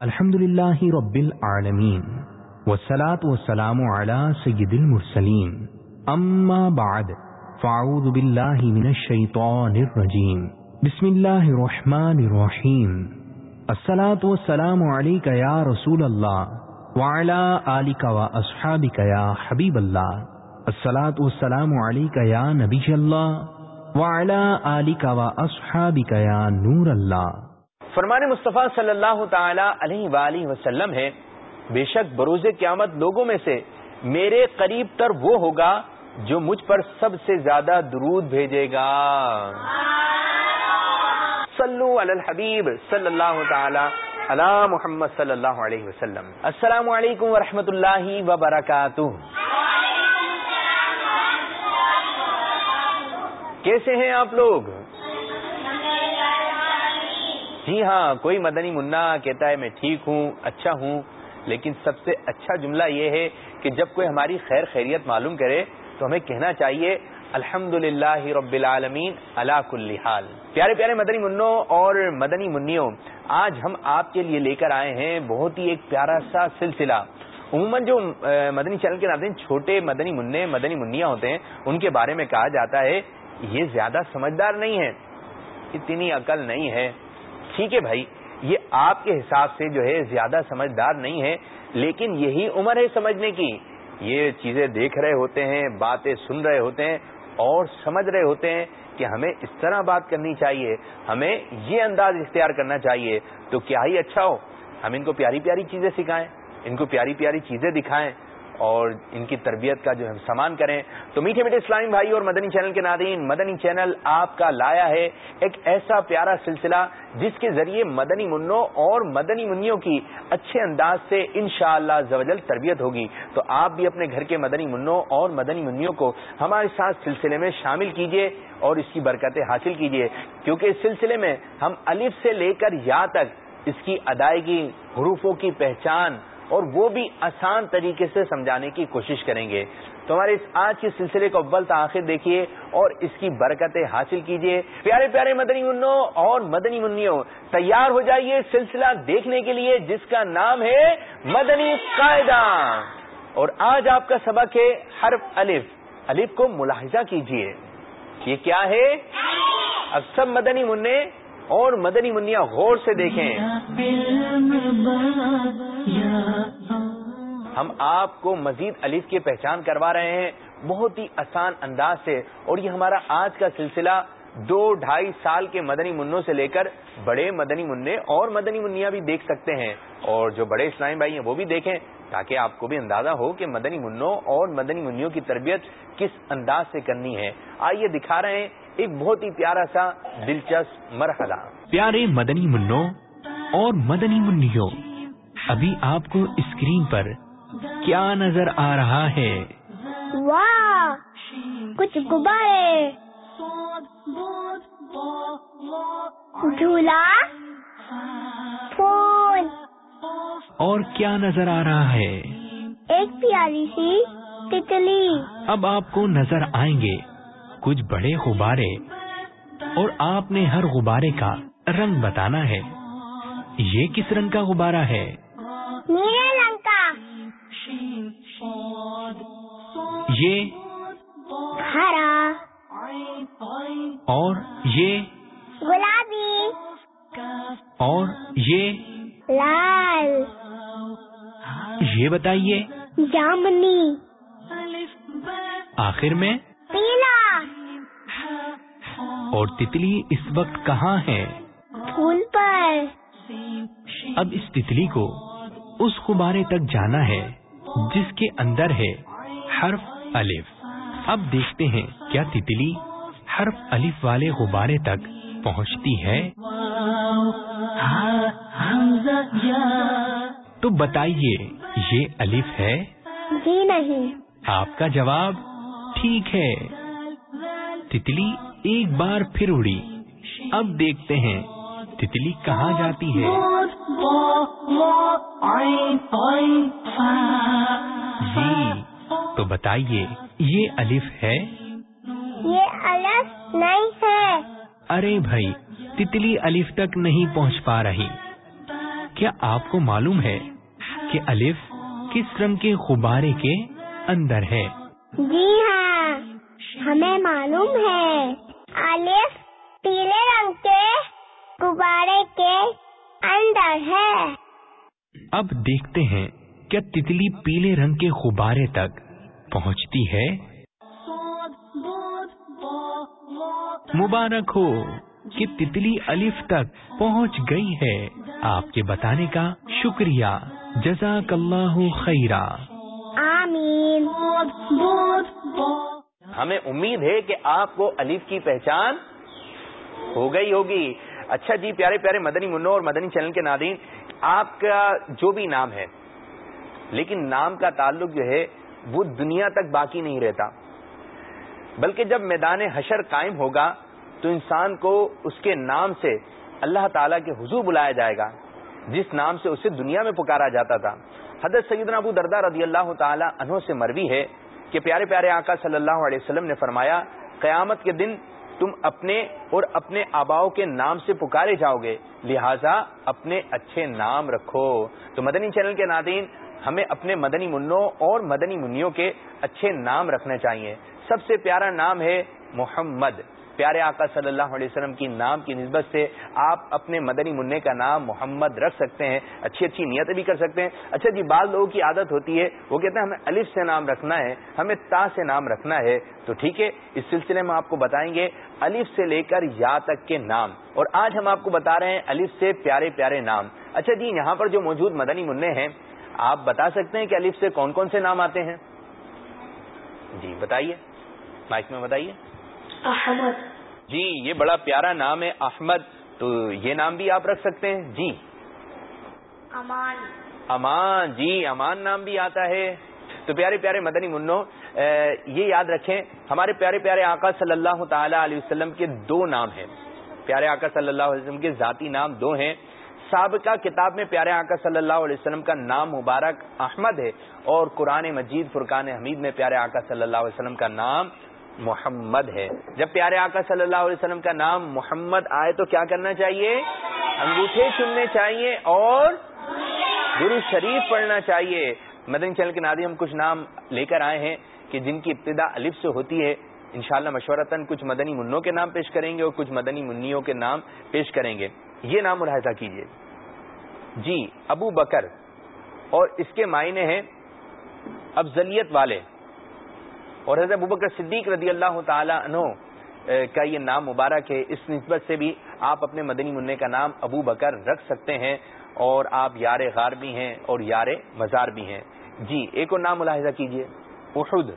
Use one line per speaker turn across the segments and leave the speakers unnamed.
الحمد للہ رب العالمین والصلاة والسلام على سید المرسلین. اما بعد، فاعوذ باللہ من الشیطان الرجیم. بسم اللہ الرحمن الرحیم. الصلاة والسلام علیکہ یا رسول اللہ وعلى آلک و اصحابک یا حبیب اللہ. الصلاة والسلام علیکہ یا نبی اللہ وعلى آلک و اصحابک یا نور اللہ.
فرمان مصطفیٰ صلی اللہ تعالی علیہ وآلہ وسلم ہے، بے شک بروز قیامت لوگوں میں سے میرے قریب تر وہ ہوگا جو مجھ پر سب سے زیادہ درود بھیجے گا۔ صلو علی الحبیب صلی اللہ تعالی علی محمد صلی اللہ علیہ وسلم۔ السلام علیکم ورحمۃ اللہ وبرکاتہ۔ کیسے ہیں آپ لوگ؟ جی ہاں کوئی مدنی منا کہتا ہے میں ٹھیک ہوں اچھا ہوں، لیکن سب سے اچھا جملہ یہ ہے کہ جب کوئی ہماری خیر خیریت معلوم کرے تو ہمیں کہنا چاہیے الحمد للہ رب العالمین اللہ کل حال۔ پیارے پیارے مدنی منوں اور مدنی منوں آج ہم آپ کے لیے لے کر آئے ہیں بہت ہی ایک پیارا سا سلسلہ۔ عموماً جو مدنی چینل کے ناظرین چھوٹے مدنی منع مدنی منیا ہوتے ہیں، ان کے بارے میں کہا جاتا ہے، یہ زیادہ سمجھدار نہیں ہے اتنی عقل نہیں ہے۔ ٹھیک ہے بھائی، یہ آپ کے حساب سے جو ہے زیادہ سمجھدار نہیں ہے، لیکن یہی عمر ہے سمجھنے کی۔ یہ چیزیں دیکھ رہے ہوتے ہیں، باتیں سن رہے ہوتے ہیں اور سمجھ رہے ہوتے ہیں کہ ہمیں اس طرح بات کرنی چاہیے، ہمیں یہ انداز اختیار کرنا چاہیے۔ تو کیا ہی اچھا ہو، ہم ان کو پیاری پیاری چیزیں سکھائیں، ان کو پیاری پیاری چیزیں دکھائیں۔ اور ان کی تربیت کا جو ہم سامان کریں۔ تو میٹھے میٹھے اسلامی بھائی اور مدنی چینل کے ناظرین، مدنی چینل آپ کا لایا ہے ایک ایسا پیارا سلسلہ جس کے ذریعے مدنی منوں اور مدنی منوں کی اچھے انداز سے انشاءاللہ شاء اللہ تربیت ہوگی۔ تو آپ بھی اپنے گھر کے مدنی منوں اور مدنی منوں کو ہمارے ساتھ سلسلے میں شامل کیجیے اور اس کی برکتیں حاصل کیجیے کیونکہ اس سلسلے میں ہم الف سے لے کر یا تک اس کی ادائیگی، حروفوں کی پہچان اور وہ بھی آسان طریقے سے سمجھانے کی کوشش کریں گے۔ تو ہمارے اس آج کے سلسلے کو اول تاخیر دیکھیے اور اس کی برکتیں حاصل کیجیے۔ پیارے پیارے مدنی منوں اور مدنی منوں تیار ہو جائیے سلسلہ دیکھنے کے لیے جس کا نام ہے مدنی قاعدہ۔ اور آج آپ کا سبق ہے حرف الف۔ الف کو ملاحظہ کیجیے۔ یہ کیا ہے؟ اب سب مدنی منع اور مدنی منیا غور سے دیکھیں۔ ہم آپ کو مزید الف کی پہچان کروا رہے ہیں۔ بہت ہی آسان انداز سے اور یہ ہمارا آج کا سلسلہ دو ڈھائی سال کے مدنی منوں سے لے کر بڑے مدنی منع اور مدنی منیا بھی دیکھ سکتے ہیں۔ اور جو بڑے اسلامی بھائی ہیں وہ بھی دیکھیں تاکہ آپ کو بھی اندازہ ہو کہ مدنی منوں اور مدنی منوں کی تربیت کس انداز سے کرنی ہے۔ آئیے دکھا رہے ہیں ایک بہت ہی پیارا سا دلچسپ مرحلہ۔
پیارے مدنی منوں اور مدنی منوں ابھی آپ کو اسکرین پر کیا نظر آ رہا ہے؟
واہ کچھ غبارے جھولا پھول۔
اور کیا نظر آ رہا ہے؟
ایک پیاری سی تتلی۔
اب آپ کو نظر آئیں گے۔ کچھ بڑے غبارے اور آپ نے ہر غبارے کا رنگ بتانا ہے۔ یہ کس رنگ کا غبارہ ہے؟
نیلے رنگ کا۔
یہ
ہرا۔
اور یہ
گلابی۔
اور یہ
لال۔
یہ بتائیے۔
جامنی۔
آخر میں اور تتلی اس وقت کہاں ہے؟
پھول پر۔
اب اس تتلی کو اس غبارے تک جانا ہے جس کے اندر ہے حرف الف۔ اب دیکھتے ہیں کیا تتلی حرف الف والے غبارے تک پہنچتی ہے۔ تو بتائیے یہ الف ہے؟
جی نہیں۔
آپ کا جواب ٹھیک ہے۔ تتلی ایک بار پھر اڑی۔ اب دیکھتے ہیں تتلی کہاں جاتی ہے۔ جی تو بتائیے یہ الف ہے؟
یہ الف نہیں ہے۔
ارے بھائی تتلی الف تک نہیں پہنچ پا رہی۔ کیا آپ کو معلوم ہے کہ الف کس رنگ کے غبارے کے اندر ہے؟
جی ہاں ہمیں معلوم ہے۔ الف پیلے رنگ کے غبارے کے اندر ہے
اب دیکھتے ہیں کیا تتلی پیلے رنگ کے غبارے تک پہنچتی ہے مبارک ہو کہ تتلی الف تک پہنچ گئی ہے آپ کے بتانے کا شکریہ جزاک اللہ خیرہ
آمین
ہمیں امید ہے کہ آپ کو الف کی پہچان ہو گئی ہوگی۔ اچھا جی پیارے پیارے مدنی منو اور مدنی چینل کے ناظرین، آپ کا جو بھی نام ہے، لیکن نام کا تعلق جو ہے، وہ دنیا تک باقی نہیں رہتا۔ بلکہ جب میدان حشر قائم ہوگا، تو انسان کو اس کے نام سے اللہ تعالیٰ کے حضور بلایا جائے گا، جس نام سے اسے دنیا میں پکارا جاتا تھا۔ حضرت سیدنا ابو دردہ رضی اللہ تعالی عنہ سے مروی ہے۔ کہ پیارے پیارے آقا صلی اللہ علیہ وسلم نے فرمایا، قیامت کے دن تم اپنے اور اپنے آباؤ کے نام سے پکارے جاؤ گے، لہذا اپنے اچھے نام رکھو۔ تو مدنی چینل کے ناظرین، ہمیں اپنے مدنی منوں اور مدنی منوں کے اچھے نام رکھنے چاہیے۔ سب سے پیارا نام ہے محمد۔ پیارے آقا صلی اللہ علیہ وسلم کی نام کی نسبت سے آپ اپنے مدنی منع کا نام محمد رکھ سکتے ہیں، اچھی اچھی نیتیں بھی کر سکتے ہیں۔ اچھا جی بعض لوگوں کی عادت ہوتی ہے، وہ کہتے ہیں ہمیں الف سے نام رکھنا ہے، ہمیں تا سے نام رکھنا ہے۔ تو ٹھیک ہے، اس سلسلے میں آپ کو بتائیں گے الف سے لے کر یا تک کے نام۔ اور آج ہم آپ کو بتا رہے ہیں الف سے پیارے پیارے نام۔ اچھا جی یہاں پر جو موجود مدنی منع ہیں، آپ بتا سکتے ہیں کہ الف سے کون کون سے نام آتے ہیں؟ جی بتائیے۔ مائک میں بتائیے۔
احمد۔
جی یہ بڑا پیارا نام ہے احمد تو یہ نام بھی آپ رکھ سکتے ہیں؟ جی۔
امان۔
امان جی امان نام بھی آتا ہے۔ تو پیارے پیارے مدنی منو یہ یاد رکھیں ہمارے پیارے پیارے آقا صلی اللہ تعالی علیہ وسلم کے دو نام ہیں۔ پیارے آقا صلی اللہ علیہ وسلم کے ذاتی نام دو ہیں۔ سابقہ کتاب میں پیارے آقا صلی اللہ علیہ وسلم کا نام مبارک احمد ہے اور قرآن مجید فرقان حمید میں پیارے آقا صلی اللہ علیہ وسلم کا نام محمد ہے۔ جب پیارے آقا صلی اللہ علیہ وسلم کا نام محمد آئے تو کیا کرنا چاہیے؟ انگوٹھے چننے چاہیے اور گرو شریف پڑھنا چاہیے۔ مدن چل کے نادی ہم کچھ نام لے کر آئے ہیں کہ جن کی ابتدا الف سے ہوتی ہے۔ انشاءاللہ مشورتاً کچھ مدنی منوں کے نام پیش کریں گے اور کچھ مدنی منیوں کے نام پیش کریں گے۔ یہ نام ملاحظہ کیجیے۔ جی ابو بکر اور اس کے معنی ہیں افضلیت والے۔ اور حضرت ابوبکر صدیق رضی اللہ تعالی عنہ کا یہ نام مبارک ہے، اس نسبت سے بھی آپ اپنے مدنی منع کا نام ابو بکر رکھ سکتے ہیں اور آپ یار غار بھی ہیں اور یار مزار بھی ہیں۔ جی ایک اور نام ملاحظہ کیجیے، احد۔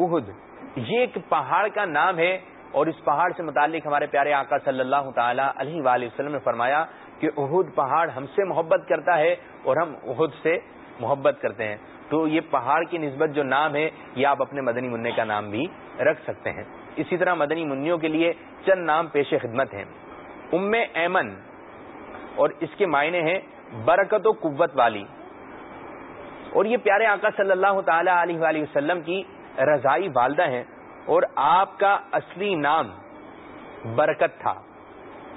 احد۔ یہ ایک پہاڑ کا نام ہے اور اس پہاڑ سے متعلق ہمارے پیارے آقا صلی اللہ تعالی علیہ وآلہ وسلم نے فرمایا کہ احد پہاڑ ہم سے محبت کرتا ہے اور ہم احد سے محبت کرتے ہیں، تو یہ پہاڑ کی نسبت جو نام ہے، یہ آپ اپنے مدنی منع کا نام بھی رکھ سکتے ہیں۔ اسی طرح مدنی منوں کے لیے چند نام پیش خدمت ہیں۔ ام ایمن، اور اس کے معنی ہیں برکت و قوت والی۔ اور یہ پیارے آقا صلی اللہ تعالی علیہ وآلہ وسلم کی رضائی والدہ ہیں۔ اور آپ کا اصلی نام برکت تھا۔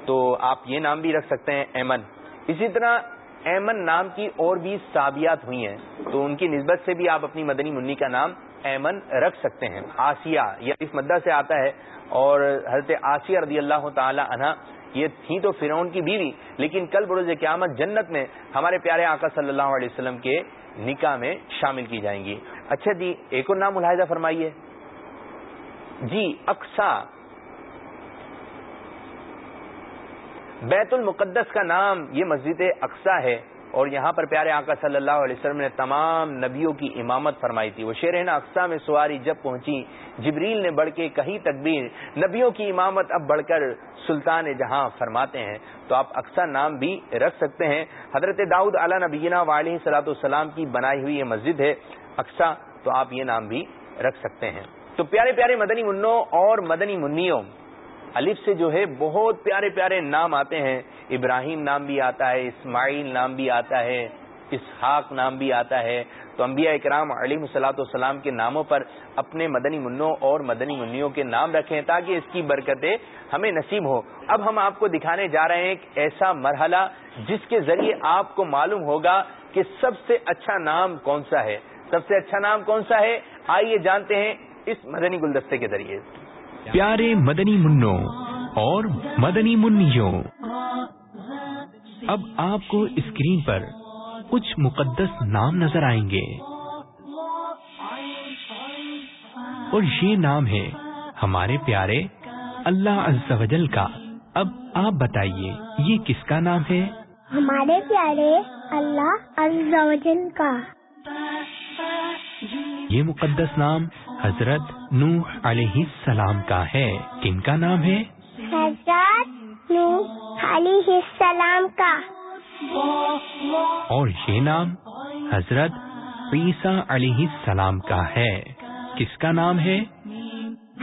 تو آپ یہ نام بھی رکھ سکتے ہیں، ایمن۔ اسی طرح ایمن نام کی اور بھی سابیات ہوئی ہیں، تو ان کی نسبت سے بھی آپ اپنی مدنی منی کا نام ایمن رکھ سکتے ہیں۔ آسیہ، یہ اس مدہ سے آتا ہے۔ اور حضرت آسیہ رضی اللہ تعالی عنہ، یہ تھی تو فرعون کی بیوی، لیکن کل بروز قیامت جنت میں ہمارے پیارے آقا صلی اللہ علیہ وسلم کے نکاح میں شامل کی جائیں گی۔ اچھا جی ایک اور نام ملاحظہ فرمائیے۔ جی اقسا بیت المقدس کا نام یہ مسجد اقسا ہے اور یہاں پر پیارے آقا صلی اللہ علیہ وسلم نے تمام نبیوں کی امامت فرمائی تھی۔ وہ شیر اقسا میں سواری جب پہنچی جبریل نے بڑھ کے کہیں تکبیر نبیوں کی امامت اب بڑھ کر سلطان جہاں فرماتے ہیں، تو آپ اقسا نام بھی رکھ سکتے ہیں۔ حضرت داؤد علیہ نبینہ والی سلاۃ السلام کی بنائی ہوئی یہ مسجد ہے اقسا تو آپ یہ نام بھی رکھ سکتے ہیں۔ تو پیارے پیارے مدنی منوں اور مدنی منیوں الف سے جو ہے بہت پیارے پیارے نام آتے ہیں۔ ابراہیم نام بھی آتا ہے، اسماعیل نام بھی آتا ہے،
اسحاق نام بھی آتا ہے۔ تو انبیاء اکرام علی مسلاۃ والسلام کے ناموں پر اپنے مدنی منوں اور مدنی منیوں کے نام رکھیں تاکہ اس کی برکتیں ہمیں نصیب ہو اب ہم آپ کو دکھانے جا رہے ہیں ایک ایسا مرحلہ جس کے ذریعے آپ کو معلوم ہوگا کہ سب سے اچھا نام کون سا ہے۔ سب سے اچھا نام کون سا ہے؟ آئیے جانتے ہیں اس مدنی گلدستے کے ذریعے۔
پیارے مدنی منوں اور مدنی منوں اب آپ کو اسکرین پر کچھ مقدس نام نظر آئیں گے۔ اور یہ نام ہے ہمارے پیارے اللہ عز و جل کا۔ اب آپ بتائیے، یہ کس کا نام ہے؟
ہمارے پیارے اللہ عز و جل کا۔
یہ مقدس نام حضرت نوح علیہ السلام کا ہے۔ کن کا نام ہے؟
حضرت نوح علیہ السلام کا۔
اور یہ نام حضرت عیسیٰ علیہ السلام کا ہے۔ کس کا نام ہے؟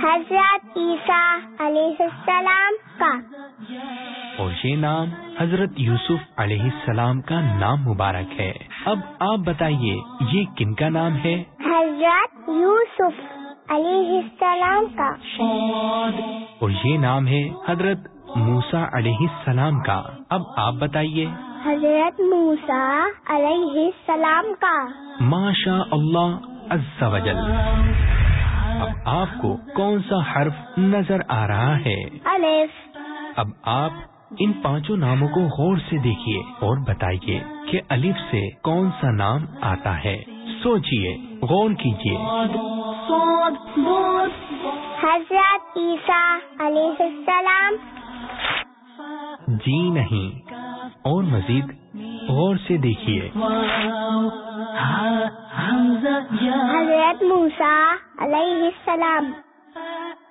حضرت عیسیٰ علیہ السلام کا۔
اور یہ نام حضرت یوسف علیہ السلام کا نام مبارک ہے۔ اب آپ بتائیے یہ کن کا نام ہے؟
حضرت یوسف علیہ السلام کا۔
اور یہ نام ہے حضرت موسا علیہ السلام کا۔ اب آپ بتائیے۔
حضرت موسیٰ علیہ السلام کا۔
ماشا اللہ عز و جل۔ اب آپ کو کون سا حرف نظر آ رہا ہے؟
الف۔
اب آپ ان پانچوں ناموں کو غور سے دیکھیے اور بتائیے کہ الف سے کون سا نام آتا ہے۔ سوچئے غور کیجیے
حضرت عیسیٰ علیہ السلام۔
جی نہیں۔ اور مزید غور سے دیکھیے۔
حضرت موسیٰ علیہ السلام۔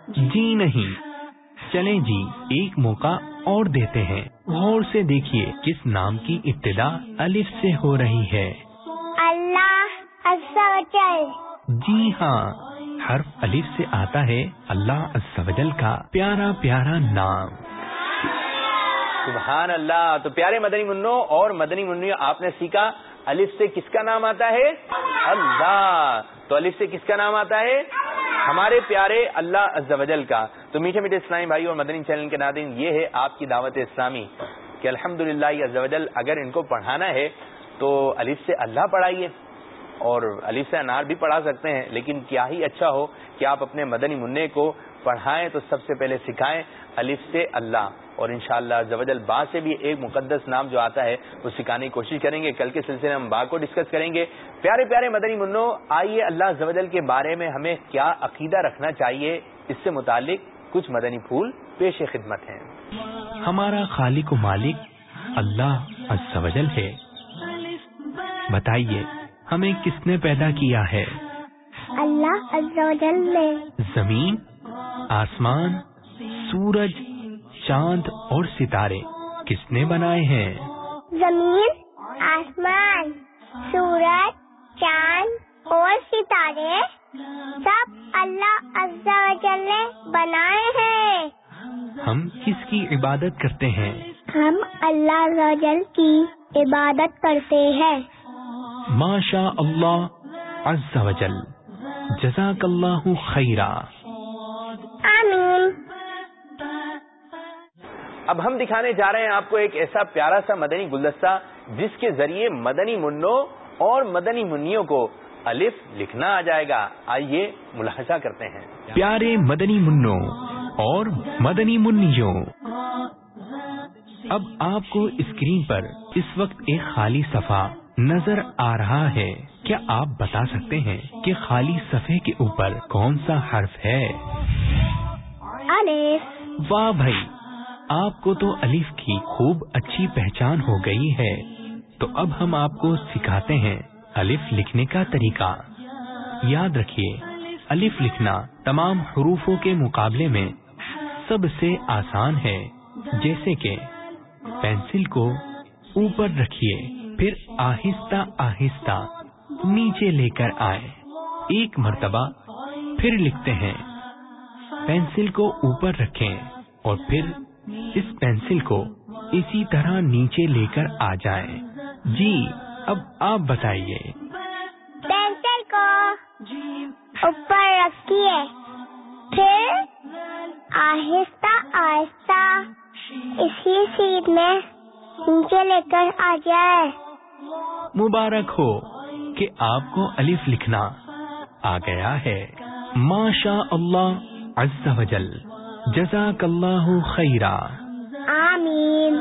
جی نہیں۔ چلیں جی ایک موقع اور دیتے ہیں۔ غور سے دیکھیے کس نام کی ابتدا الف سے ہو رہی ہے۔
اللہ
جی ہاں حرف الف سے آتا ہے اللہ عز و جل کا پیارا پیارا نام۔
سبحان اللہ تو پیارے مدنی منوں اور مدنی منوں آپ نے سیکھا الف سے کس کا نام آتا ہے؟ اللہ۔ تو الف سے کس کا نام آتا ہے؟ ہمارے پیارے اللہ عزوجل کا، تو میٹھے میٹھے اسلامی بھائی اور مدنی چینل کے ناظرین، یہ ہے آپ کی دعوت اسلامی کہ الحمد للہ اگر ان کو پڑھانا ہے تو الف سے اللہ پڑھائیے اور الف سے انار بھی پڑھا سکتے ہیں، لیکن کیا ہی اچھا ہو کہ آپ اپنے مدنی منع کو پڑھائیں تو سب سے پہلے سکھائیں الف سے اللہ۔ اور انشاءاللہ شاء اللہ با سے بھی ایک مقدس نام جو آتا ہے وہ سکھانے کی کوشش کریں گے۔ کل کے سلسلے میں ہم با کو ڈسکس کریں گے۔ پیارے پیارے مدنی منو آئیے اللہ زوجل کے بارے میں ہمیں کیا عقیدہ رکھنا چاہیے؟ اس سے متعلق کچھ مدنی پھول پیش خدمت ہیں۔
ہمارا خالق و مالک اللہ عز و جل ہے۔ بتائیے ہمیں کس نے پیدا کیا ہے؟
اللہ عز و جل نے۔
زمین آسمان سورج چاند اور ستارے کس نے بنائے ہیں؟
زمین آسمان سورج چاند اور ستارے سب اللہ عز و جل نے بنائے ہیں۔
ہم کس کی عبادت کرتے ہیں؟
ہم اللہ عز و جل کی عبادت کرتے ہیں۔
ماشا اللہ عز و جل۔ جزاک اللہ خیرہ
آمین۔
اب ہم دکھانے جا رہے ہیں آپ کو ایک ایسا پیارا سا مدنی گلدستہ جس کے ذریعے مدنی منوں اور مدنی منیوں کو الف لکھنا آ جائے گا۔ آئیے ملاحظہ کرتے ہیں۔
پیارے مدنی منوں اور مدنی منیوں۔ اب آپ کو اسکرین پر اس وقت ایک خالی صفحہ نظر آ رہا ہے۔ کیا آپ بتا سکتے ہیں کہ خالی صفحے کے اوپر کون سا حرف ہے؟ واہ بھائی۔ آپ کو تو الف کی خوب اچھی پہچان ہو گئی ہے۔ تو اب ہم آپ کو سکھاتے ہیں الف لکھنے کا طریقہ۔ یاد رکھیے، الف لکھنا تمام حروفوں کے مقابلے میں سب سے آسان ہے۔ جیسے کہ پینسل کو اوپر رکھیے، پھر آہستہ آہستہ نیچے لے کر آئے۔ ایک مرتبہ پھر لکھتے ہیں، پینسل کو اوپر رکھیں اور پھر اس پینسل کو اسی طرح نیچے لے کر آ جائیں۔ جی
اب آپ بتائیے۔
پینسل کو اوپر رکھیے۔ پھر آہستہ آہستہ اسی سیٹ میں نیچے لے کر آ جائے
مبارک ہو کہ آپ کو الف لکھنا آ گیا ہے۔ ماشا اللہ عز و جل۔ جزاک اللہ خیرہ
آمین۔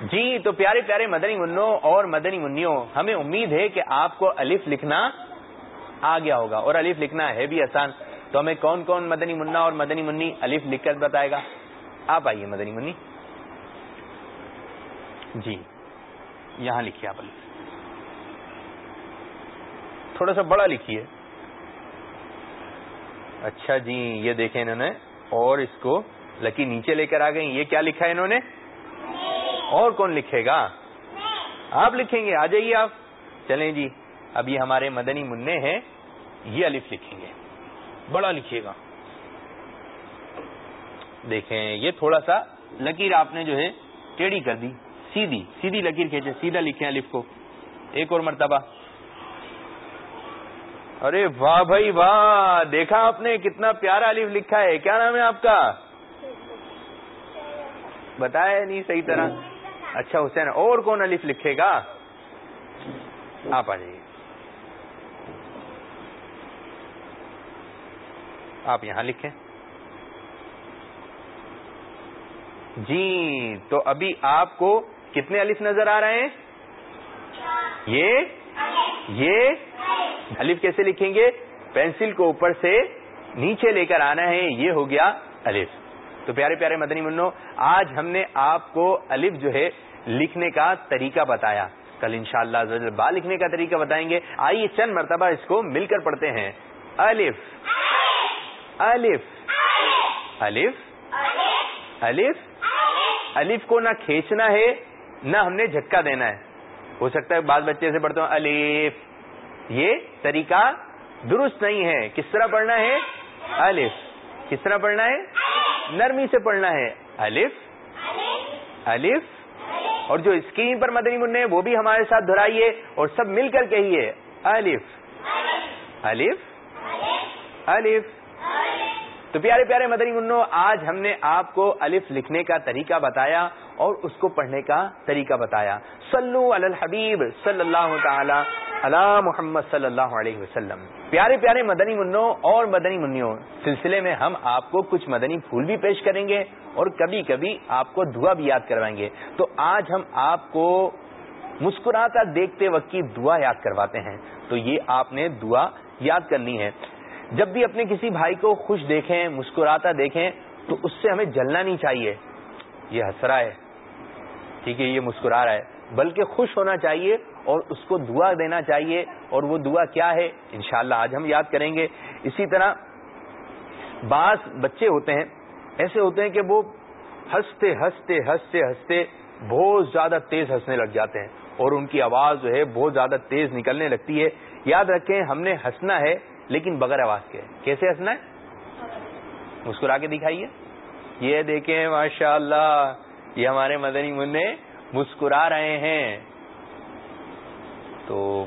جی تو پیارے پیارے مدنی منوں اور مدنی منوں ہمیں امید ہے کہ آپ کو الف لکھنا آ گیا ہوگا اور الف لکھنا ہے بھی آسان۔ تو ہمیں کون کون مدنی منا اور مدنی منی الف لکھ کر بتائے گا؟ آپ آئیے مدنی منی۔ جی یہاں لکھیے آپ الف۔ تھوڑا سا بڑا لکھیے۔ اچھا جی یہ دیکھیں انہوں نے۔ اور اس کو لکی نیچے لے کر آ گئی یہ کیا لکھا ہے انہوں نے؟ اور کون لکھے گا؟ آپ لکھیں گے۔ آ جائیے آپ۔ چلیں جی اب یہ ہمارے مدنی منع ہیں۔ یہ الف لکھیں گے۔ بڑا لکھیے گا۔ دیکھیں، یہ تھوڑا سا لکیر آپ نے جو ہے ٹیڑھی کر دی۔ سیدھی سیدھی لکیر کھینچے، سیدھا لکھیں الف کو۔ ایک اور مرتبہ۔ ارے واہ بھائی واہ، دیکھا آپ نے کتنا پیارا الف لکھا ہے، کیا نام ہے آپ کا؟ بتایا نہیں صحیح طرح۔ اچھا حسین، اور کون الف لکھے گا؟ آپ آ جائیے۔ آپ یہاں لکھیں۔ جی تو ابھی آپ کو کتنے الف نظر آ رہے ہیں؟ یہ یہ الف کیسے لکھیں گے؟ پینسل کو اوپر سے نیچے لے کر آنا ہے، یہ ہو گیا الف تو پیارے پیارے مدنی منو، آج ہم نے آپ کو الف جو ہے لکھنے کا طریقہ بتایا۔ کل انشاءاللہ شاء اللہ با لکھنے کا طریقہ بتائیں گے۔ آئیے چند مرتبہ اس کو مل کر پڑھتے ہیں۔ الف الف الف الف الف کو نہ کھینچنا ہے، نہ ہم نے جھٹکا دینا ہے۔ ہو سکتا ہے بعض بچے سے پڑھتے ہوں الف یہ طریقہ درست نہیں ہے۔ کس طرح پڑھنا ہے؟ الف۔ کس طرح پڑھنا ہے؟ نرمی سے پڑھنا ہے۔ الف۔ الف۔ اور جو اسکرین پر مدنی منع وہ بھی ہمارے ساتھ دہرائیے اور سب مل کر کہیے۔ الف۔ الف۔ الف۔ تو پیارے پیارے مدنی منو، آج ہم نے آپ کو الف لکھنے کا طریقہ بتایا اور اس کو پڑھنے کا طریقہ بتایا۔ صلو علی الحبیب صلی اللہ تعالی علی محمد صلی اللہ علیہ وسلم۔ پیارے پیارے مدنی منو اور مدنی منوں سلسلے میں ہم آپ کو کچھ مدنی پھول بھی پیش کریں گے اور کبھی کبھی آپ کو دعا بھی یاد کروائیں گے۔ تو آج ہم آپ کو مسکراتا دیکھتے وقت کی دعا یاد کرواتے ہیں۔ تو یہ آپ نے دعا یاد کرنی ہے۔ جب بھی اپنے کسی بھائی کو خوش دیکھیں، مسکراتا دیکھیں، تو اس سے ہمیں جلنا نہیں چاہیے۔ یہ ہنس رہا ہے۔ ٹھیک ہے، یہ مسکرا رہا ہے۔ بلکہ خوش ہونا چاہیے اور اس کو دعا دینا چاہیے اور وہ دعا کیا ہے انشاءاللہ آج ہم یاد کریں گے اسی طرح بعض بچے ہوتے ہیں ایسے ہوتے ہیں کہ وہ ہنستے ہنستے ہنستے ہنستے بہت زیادہ تیز ہنسنے لگ جاتے ہیں اور ان کی آواز جو ہے بہت زیادہ تیز نکلنے لگتی ہے یاد رکھیں ہم نے ہنسنا ہے لیکن بغیر آواز کے کیسے ہنسنا ہے؟ مسکرا کے دکھائیے۔ یہ دیکھیں ماشاء اللہ یہ ہمارے مدنی منع مسکرا رہے ہیں۔ تو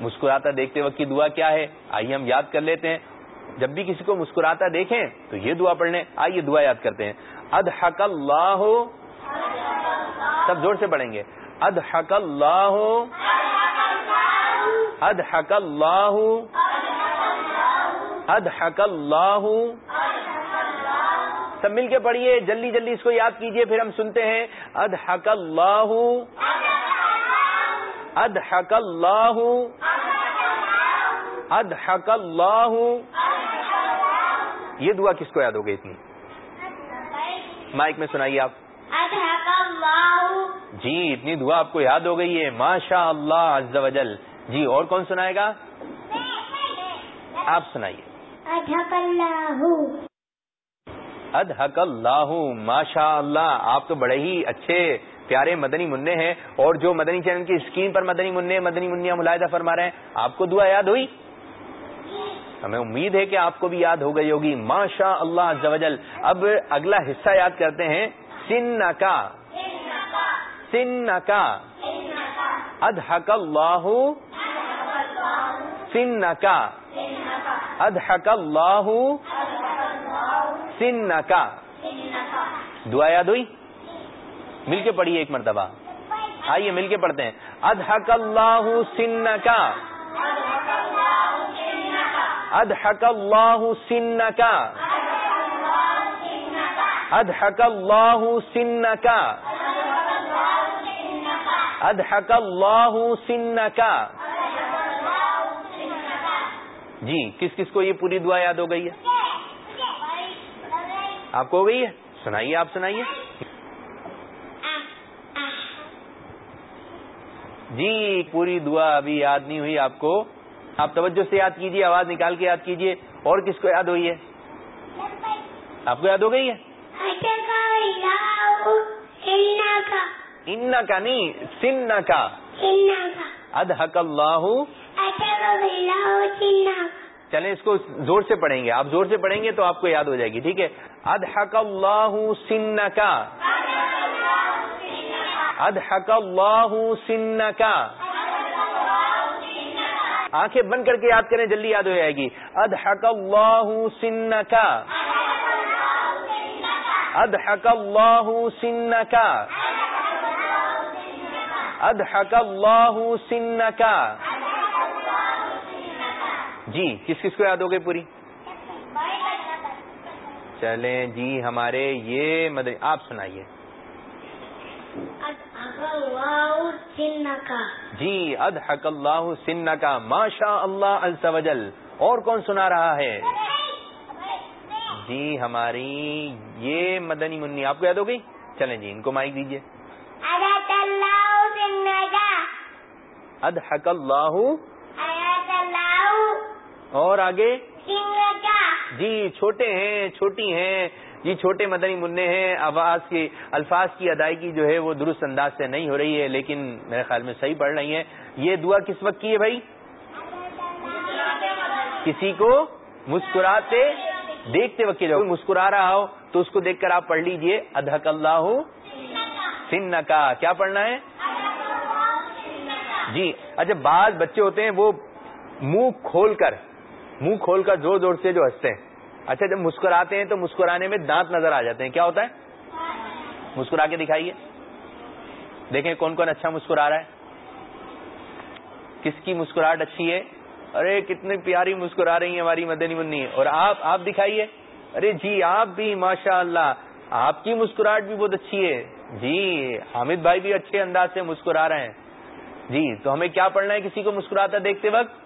مسکراتا دیکھتے وقت کی دعا کیا ہے؟ آئیے ہم یاد کر لیتے ہیں۔ جب بھی کسی کو مسکراتا دیکھیں تو یہ دعا پڑھ لیں۔ آئیے دعا یاد کرتے ہیں۔ اد اللہ سب زور سے پڑھیں گے۔ اد اللہ اد اللہ ادحق اللہ سب مل کے پڑھیے۔ جلدی جلدی اس کو یاد کیجیے پھر ہم سنتے ہیں۔ ادحق اللہ ادحق اللہ ادحق اللہ یہ دعا کس کو یاد ہو گئی اتنی؟ مائک میں سنائیے آپ۔ جی اتنی دعا آپ کو یاد ہو گئی ہے۔ ماشاء اللہ عز و جل۔ جی اور کون سنائے گا؟ آپ سنائیے۔ ادحق اللہ ماشاء اللہ آپ تو بڑے ہی اچھے پیارے مدنی منع ہیں اور جو مدنی چینل کی اسکرین پر مدنی منع مدنی منیا ملاحدہ فرما رہے ہیں، آپ کو دعا یاد ہوئی؟ ہمیں امید ہے کہ آپ کو بھی یاد ہو گئی ہوگی۔ ماشاء اللہ اب اگلا حصہ یاد کرتے ہیں۔ سن کا سن کا ادحک اللہ سن کا ادحک اللہ سن کا دعا یاد ہوئی؟ مل کے پڑھیے ایک مرتبہ۔ آئیے مل کے پڑھتے ہیں۔ ادحک اللہ سن کا ادحک اللہ سن کا ادحک اللہ سن کا ادحک اللہ سن کا جی کس کس کو یہ پوری دعا یاد ہو گئی ہے؟ آپ کو ہو گئی ہے؟ سنائیے، آپ سنائیے۔ جی پوری دعا ابھی یاد نہیں ہوئی آپ کو۔ آپ توجہ سے یاد کیجیے آواز نکال کے یاد کیجیے اور کس کو یاد ہوئی ہے؟ آپ کو یاد ہو گئی ہے؟ ان کا نہیں سن کا ادحک اللہ۔ چلیں اس کو زور سے پڑھیں گے۔ آپ زور سے پڑھیں گے تو آپ کو یاد ہو جائے گی، ٹھیک ہے؟ ادحک اللہ سن کا ادحک اللہ سن کا آنکھیں بند کر کے یاد کریں، جلدی یاد ہو جائے گی. ادحک اللہ سن کا ادحک اللہ سن کا ادحک اللہ سن کا جی کس کس کو یاد ہو گئی پوری؟ چلیں جی ہمارے یہ مدر آپ سنائیے۔ جی ادحک اللہ سن کا ماشا اللہ عز و جل اور کون سنا رہا ہے؟ جی ہماری یہ مدنی منی آپ کو یاد ہو گئی چلیں جی ان کو مائک دیجیے ادحک اللہ اور آگے؟ جی چھوٹے ہیں چھوٹی ہیں. جی چھوٹے مدنی منع ہیں، آواز کی، الفاظ کی ادائیگی جو ہے وہ درست انداز سے نہیں ہو رہی ہے، لیکن میرے خیال میں صحیح پڑھ رہی ہیں۔ یہ دعا کس وقت کی ہے بھائی؟ کسی کو مسکراتے دیکھتے وقت جو مسکرا رہا ہو تو اس کو دیکھ کر آپ پڑھ لیجیے۔ ادحک اللہ سن کا کیا پڑھنا ہے؟ جی اچھا بعض بچے ہوتے ہیں وہ منہ کھول کر، منہ کھول کر زور زور سے جو ہنستے ہیں۔ اچھا جب مسکراتے ہیں تو مسکرانے میں دانت نظر آ جاتے ہیں، کیا ہوتا ہے؟ مسکرا کے دکھائیے۔ دیکھیں کون کون اچھا مسکرا رہا ہے۔ کس کی مسکراہٹ اچھی ہے؟ ارے، کتنی پیاری مسکرا رہی ہیں ہماری مدنی منی۔ اور آپ آپ دکھائیے۔ ارے جی آپ بھی ماشاء اللہ آپ کی مسکراہٹ بھی بہت اچھی ہے۔ جی حامد بھائی بھی اچھے انداز سے مسکرا رہے ہیں۔ جی تو ہمیں کیا پڑھنا ہے کسی کو مسکراتا دیکھتے وقت؟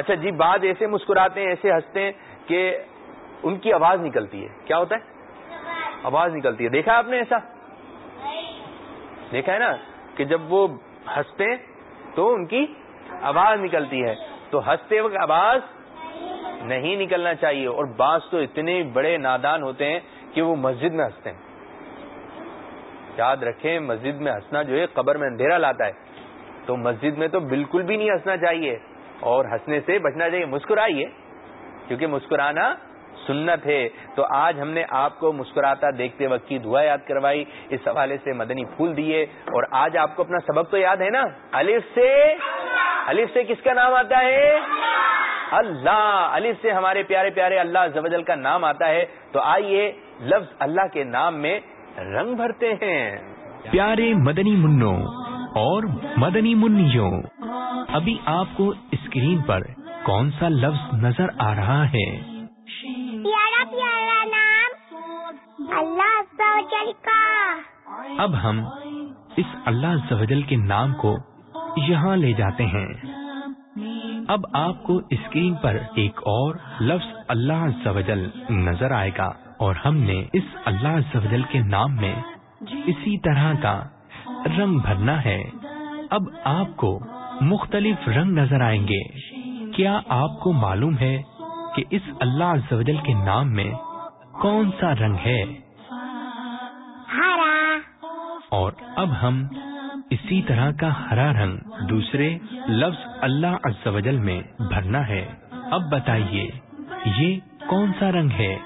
اچھا جی بعض ایسے مسکراتے ہیں، ایسے ہنستے ہیں کہ ان کی آواز نکلتی ہے۔ کیا ہوتا ہے؟ آواز نکلتی ہے۔ دیکھا آپ نے ایسا؟ دیکھا ہے نا کہ جب وہ ہنستے ہیں تو ان کی آواز نکلتی ہے۔ تو ہنستے وقت آواز نہیں نکلنا چاہیے۔ اور بعض تو اتنے بڑے نادان ہوتے ہیں کہ وہ مسجد میں ہنستے ہیں۔ یاد رکھیں، مسجد میں ہنسنا جو ہے، قبر میں اندھیرا لاتا ہے۔ تو مسجد میں تو بالکل بھی نہیں ہنسنا چاہیے۔ اور ہنسنے سے بچنا چاہیے۔ مسکرائیے، کیونکہ مسکرانا سنت ہے۔ تو آج ہم نے آپ کو مسکراتا دیکھتے وقت کی دعا یاد کروائی، اس حوالے سے مدنی پھول دیے۔ اور آج آپ کو اپنا سبق تو یاد ہے نا؟ الف سے الف سے کس کا نام آتا ہے؟ اللہ۔ الف سے ہمارے پیارے پیارے اللہ زوجل کا نام آتا ہے۔ تو آئیے لفظ اللہ کے نام میں رنگ بھرتے ہیں۔
پیارے مدنی منوں اور مدنی منیوں۔ ابھی آپ کو اسکرین پر کون سا لفظ نظر آ رہا ہے؟
پیارا پیارا نام اللہ کا۔
اب ہم اس اللہ زوجل کے نام کو یہاں لے جاتے ہیں۔ اب آپ کو اسکرین پر ایک اور لفظ اللہ زوجل نظر آئے گا اور ہم نے اس اللہ زوجل کے نام میں اسی طرح کا رنگ بھرنا ہے۔ اب آپ کو مختلف رنگ نظر آئیں گے۔ کیا آپ کو معلوم ہے کہ اس اللہ زوجل کے نام میں کون سا رنگ ہے؟
ہرا۔
اور اب ہم اسی طرح کا ہرا رنگ دوسرے لفظ اللہ عزوجل میں بھرنا ہے۔ اب بتائیے یہ کون سا رنگ ہے؟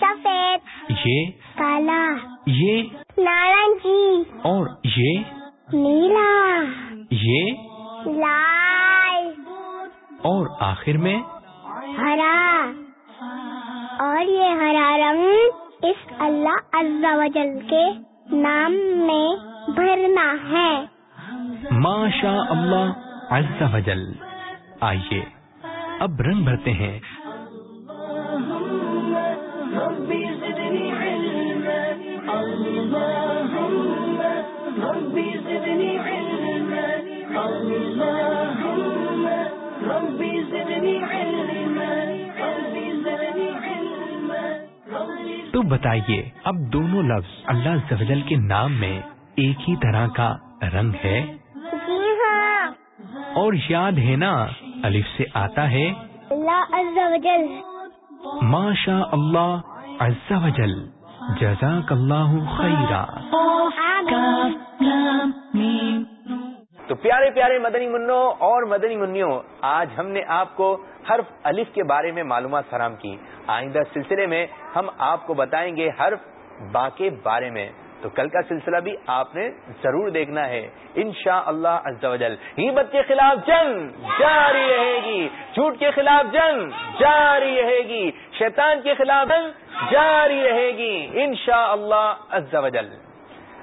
سفید۔
یہ
کالا۔
یہ
نارنجی۔
اور یہ
نیلا۔
یہ
لال۔
اور آخر میں؟
ہرا۔ اور یہ ہرا رنگ اس اللہ عز و جل کے نام میں بھرنا ہے۔
ماشا اللہ عز و جل۔ آئیے اب رنگ بھرتے ہیں۔ بتائیے اب دونوں لفظ اللہ عز و جل کے نام میں ایک ہی طرح کا رنگ ہے؟
جی ہاں۔
اور یاد ہے نا الف سے آتا ہے۔ ماشا اللہ عز و جل۔ جزاک اللہ خیرہ
تو پیارے پیارے مدنی منوں اور مدنی منوں آج ہم نے آپ کو حرف الف کے بارے میں معلومات فراہم کی۔ آئندہ سلسلے میں ہم آپ کو بتائیں گے حرف با کے بارے میں۔ تو کل کا سلسلہ بھی آپ نے ضرور دیکھنا ہے۔ انشاء اللہ ہیبت کے خلاف جنگ جاری رہے گی۔ جھوٹ کے خلاف جنگ جاری رہے گی۔ شیطان کے خلاف جنگ جاری رہے گی۔ انشاء اللہ